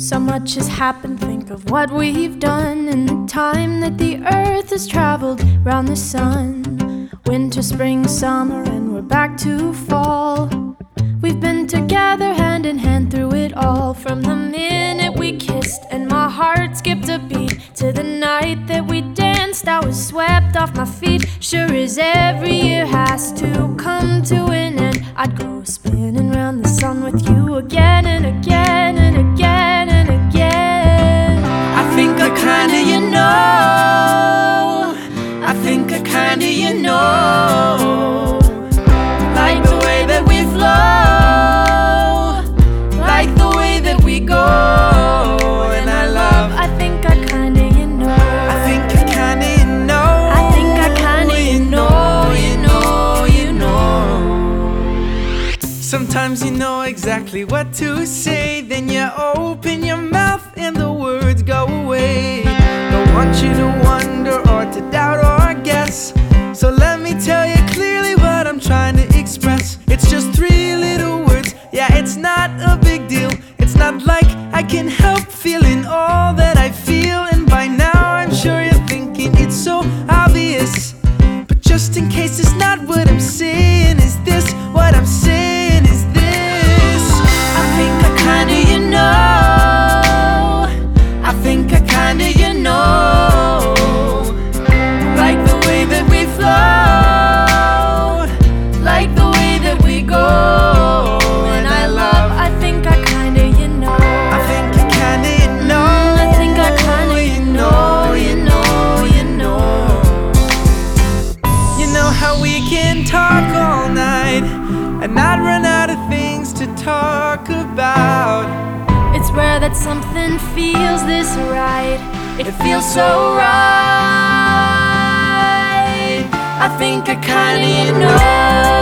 So much has happened, think of what we've done in the time that the earth has traveled round the sun. Winter, spring, summer, and we're back to fall. We've been together hand in hand through it all. From the minute we kissed, and my heart skipped a beat, to the night that we danced, I was swept off my feet. Sure as every year has to come to an end, I'd go spinning round the sun with you again and again think I kinda you know. Like the way that we flow. Like the way that we go. And I love. I think I kinda you know. I think I kinda you know. I think I kinda you know, you know, you know. Sometimes you know exactly what to say, then you open your mouth and the words go away. Don't want you to can help feeling all We can talk all night and not run out of things to talk about. It's rare that something feels this right. It feels so right. I think I kinda know.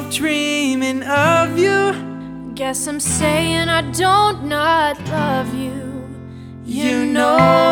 Can't dreaming of you. Guess I'm saying I don't not love you. You know.